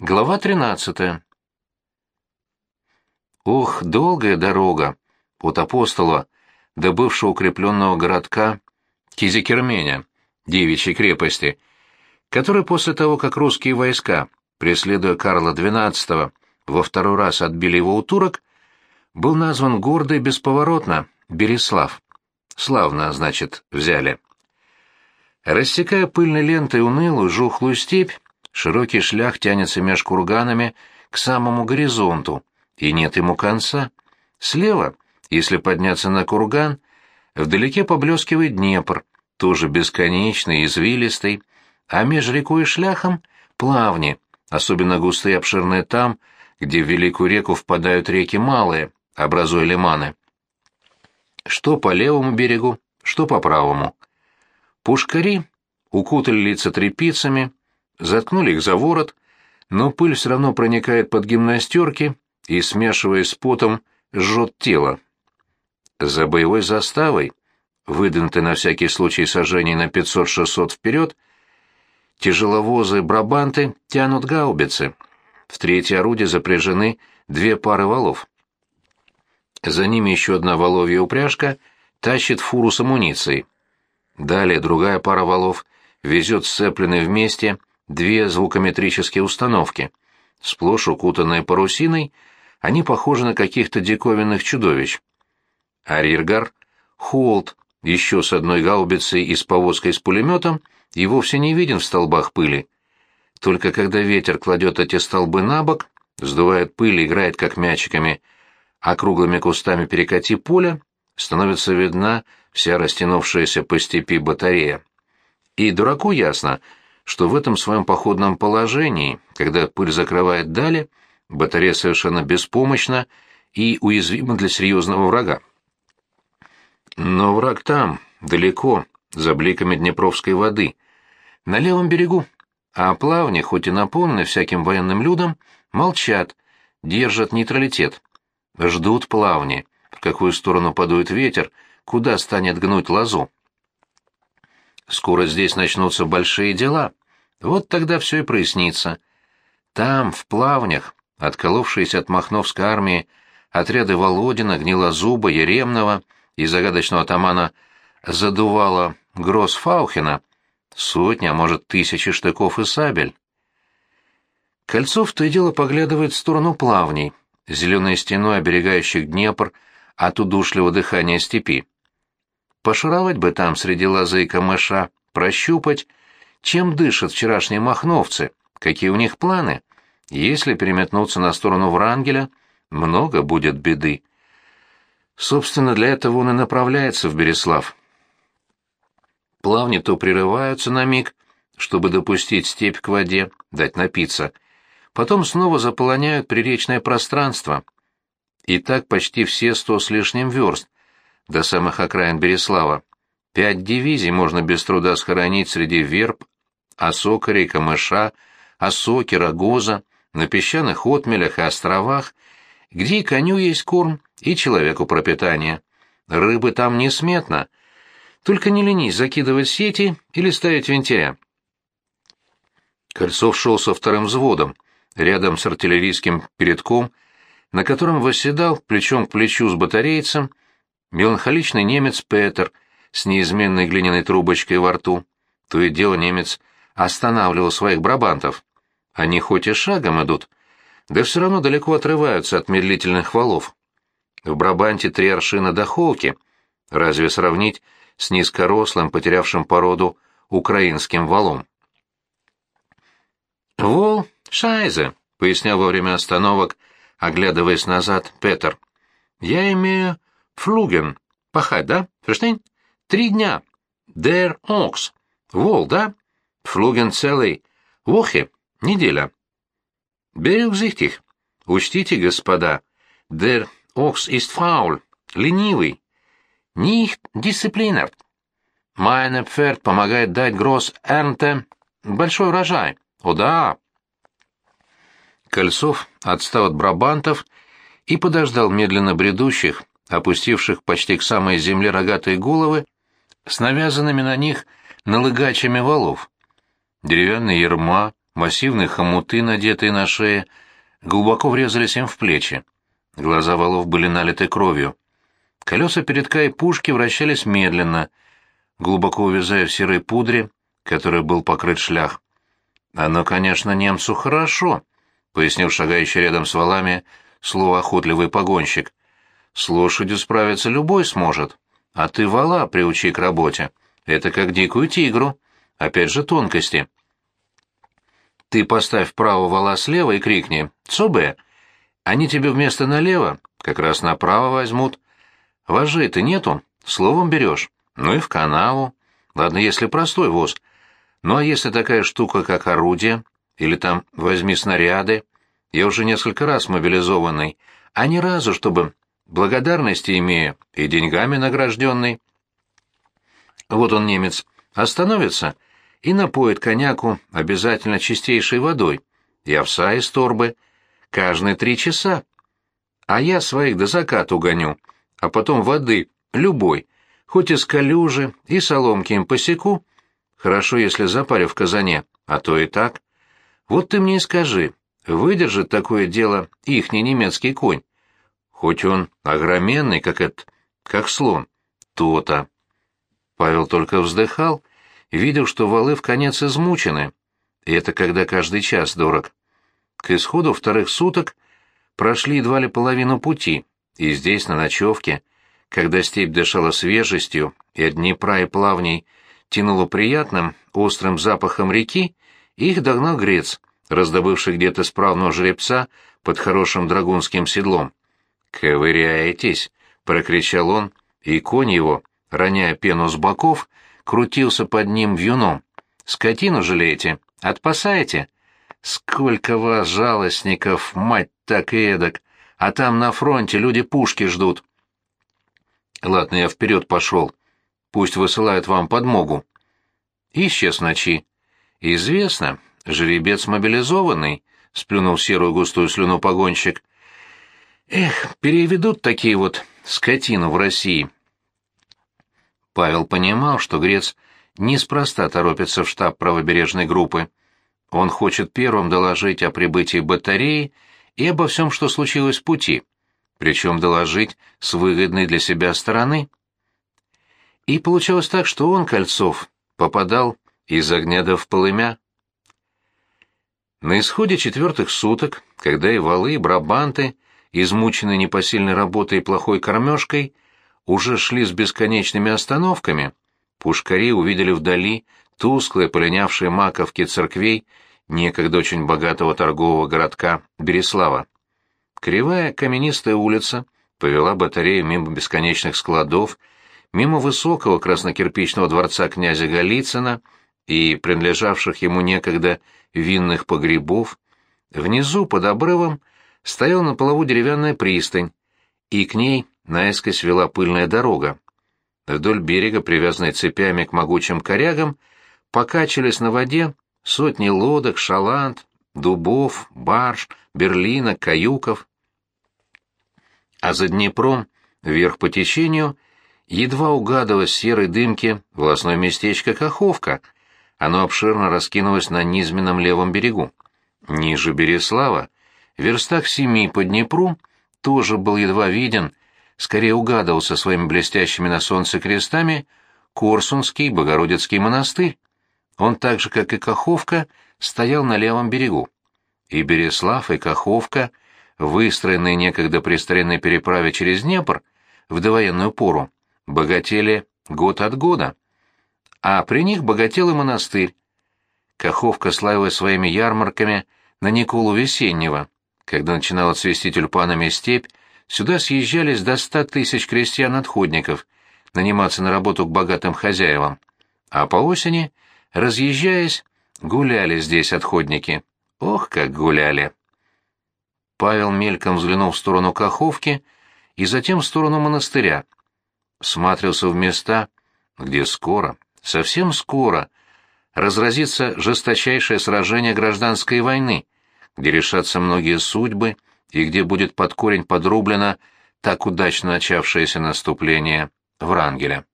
Глава 13. Ох, долгая дорога от апостола до бывшего укрепленного городка Кизикерменя, девичьей крепости, который после того, как русские войска, преследуя Карла XII, во второй раз отбили его у турок, был назван гордо и бесповоротно Береслав. Славно, значит, взяли. Рассекая пыльной лентой унылую, жухлую степь, широкий шлях тянется меж курганами к самому горизонту, и нет ему конца. Слева, если подняться на курган, вдалеке поблескивает Днепр, тоже бесконечный, извилистый, а меж рекой и шляхом — плавни, особенно густые и обширные там, где в Великую реку впадают реки малые, образуя лиманы. Что по левому берегу, что по правому. Пушкари укутали лица тряпицами, заткнули их за ворот, но пыль все равно проникает под гимнастерки и, смешиваясь с потом, жжет тело. За боевой заставой, выдвинутой на всякий случай сожжений на 500-600 вперед, тяжеловозы-брабанты тянут гаубицы. В третье орудие запряжены две пары валов. За ними еще одна воловья упряжка тащит фуру с амуницией. Далее другая пара валов везет сцепленные вместе две звукометрические установки. Сплошь укутанные парусиной, они похожи на каких-то диковинных чудовищ. Арьергар, Холт, еще с одной гаубицей и с повозкой с пулеметом, и вовсе не виден в столбах пыли. Только когда ветер кладет эти столбы на бок, сдувает пыль и играет как мячиками, а круглыми кустами перекати поля, становится видна вся растянувшаяся по степи батарея. И дураку ясно, что в этом своем походном положении, когда пыль закрывает дали, батарея совершенно беспомощна и уязвима для серьезного врага. Но враг там, далеко, за бликами Днепровской воды, на левом берегу, а плавни, хоть и наполнены всяким военным людом, молчат, держат нейтралитет, ждут плавни, в какую сторону подует ветер, куда станет гнуть лозу. Скоро здесь начнутся большие дела. Вот тогда все и прояснится. Там, в плавнях, отколовшиеся от Махновской армии, отряды Володина, Гнилозуба, Еремного и загадочного атамана задувало Гроссфаухена, сотня, а может, тысячи штыков и сабель. Кольцов то и дело поглядывает в сторону плавней, зеленой стеной оберегающих Днепр от удушливого дыхания степи. Пошаровать бы там среди лозы и камыша, прощупать, чем дышат вчерашние махновцы, какие у них планы. Если переметнуться на сторону Врангеля, много будет беды. Собственно, для этого он и направляется в Береслав. Плавни то прерываются на миг, чтобы допустить степь к воде, дать напиться, потом снова заполоняют приречное пространство. И так почти все сто с лишним верст, до самых окраин Береслава. Пять дивизий можно без труда схоронить среди верб, осокарей, камыша, осоки, рогоза, на песчаных отмелях и островах, где и коню есть корм, и человеку пропитание. Рыбы там несметно. Только не ленись закидывать сети или ставить винтия. Кольцов шел со вторым взводом, рядом с артиллерийским передком, на котором восседал плечом к плечу с батарейцем меланхоличный немец Петер с неизменной глиняной трубочкой во рту. То и дело немец останавливал своих брабантов. Они хоть и шагом идут, да все равно далеко отрываются от медлительных валов. В Брабанте три аршина до холки. Разве сравнить с низкорослым, потерявшим породу, украинским валом? «Вол, шайзе», — пояснял во время остановок, оглядываясь назад, Петер. «Я имею флуген. Пахать, да? Verstehen? Три дня. Дер окс. Вол, да? Флуген целый. Вохе. Неделя. Берегзихтих. Учтите, господа. Дер окс ist faul. Ленивый. Nicht disciplinert. Майне Пферд помогает дать гроз Эрнте большой урожай. О да. Кольцов отстал от брабантов и подождал медленно бредущих, опустивших почти к самой земле рогатые головы, с навязанными на них налыгачами валов. Деревянные ерма, Массивные хомуты, надетые на шее, глубоко врезались им в плечи. Глаза валов были налиты кровью. Колеса передка и пушки вращались медленно, глубоко увязая в серой пудре, которой был покрыт шлях. «Оно, конечно, немцу хорошо», — пояснил шагающий рядом с валами словоохотливый погонщик. «С лошадью справиться любой сможет, а ты вала приучи к работе. Это как дикую тигру. Опять же тонкости». «Ты поставь право вала слева и крикни «Цобе!» Они тебе вместо налево как раз направо возьмут. Вожей-то нету, словом берешь. Ну и в канаву. Ладно, если простой воз. Ну а если такая штука, как орудие, или там возьми снаряды, я уже несколько раз мобилизованный, а ни разу, чтобы благодарности имея и деньгами награжденный. Вот он, немец, остановится и напоит коняку обязательно чистейшей водой, и овса из торбы, каждые три часа. А я своих до заката угоню, а потом воды, любой, хоть из калюжи, и соломки им посеку. Хорошо, если запарю в казане, а то и так. Вот ты мне и скажи, выдержит такое дело ихний немецкий конь? Хоть он огроменный, как этот, как слон, то-то. Павел только вздыхал, видел, что валы в конец измучены, и это когда каждый час дорог. К исходу вторых суток прошли едва ли половину пути, и здесь, на ночевке, когда степь дышала свежестью и от Днепра и плавней тянуло приятным, острым запахом реки, их догнал грец, раздобывший где-то справного жеребца под хорошим драгунским седлом. «Ковыряетесь!» — прокричал он, и конь его, роняя пену с боков, крутился под ним вьюном. «Скотину жалеете? Отпасаете?» Сколько вас, жалостников, мать так и эдак, а там на фронте люди пушки ждут. Ладно, я вперед пошел. Пусть высылают вам подмогу. Исчез ночи. Известно, жеребец мобилизованный, сплюнул серую густую слюну погонщик. Эх, переведут такие вот скотину в России. Павел понимал, что Грец неспроста торопится в штаб правобережной группы. Он хочет первым доложить о прибытии батареи и обо всем, что случилось в пути, причем доложить с выгодной для себя стороны. И получалось так, что он, Кольцов, попадал из огня до в полымя. На исходе четвертых суток, когда и валы, и брабанты, измученные непосильной работой и плохой кормежкой, уже шли с бесконечными остановками, пушкари увидели вдали тусклые полинявшие маковки церквей некогда очень богатого торгового городка Береслава. Кривая каменистая улица повела батарею мимо бесконечных складов, мимо высокого краснокирпичного дворца князя Голицына и принадлежавших ему некогда винных погребов. Внизу, под обрывом, стояла на полову деревянная пристань, и к ней наискось вела пыльная дорога. Вдоль берега, привязанной цепями к могучим корягам, покачивались на воде сотни лодок, шаланд, дубов, барж, берлинок, каюков. А за Днепром, вверх по течению, едва угадывалось серой дымки волосное местечко Каховка. Оно обширно раскинулось на низменном левом берегу. Ниже Береслава, верстах семи по Днепру, тоже был едва виден, скорее угадывался своими блестящими на солнце крестами, Корсунский Богородицкий монастырь. Он так же, как и Каховка, стоял на левом берегу. И Береслав, и Каховка, выстроенные некогда при старинной переправе через Днепр в довоенную пору, богатели год от года. А при них богател и монастырь. Каховка славилась своими ярмарками на Николу Весеннего. Когда начинала цвести тюльпанами степь, сюда съезжались до ста тысяч крестьян-отходников, наниматься на работу к богатым хозяевам. А по осени Разъезжаясь, гуляли здесь отходники. Ох, как гуляли! Павел мельком взглянул в сторону Каховки и затем в сторону монастыря. Смотрелся в места, где скоро, совсем скоро, разразится жесточайшее сражение гражданской войны, где решатся многие судьбы и где будет под корень подрублено так удачно начавшееся наступление Врангеля.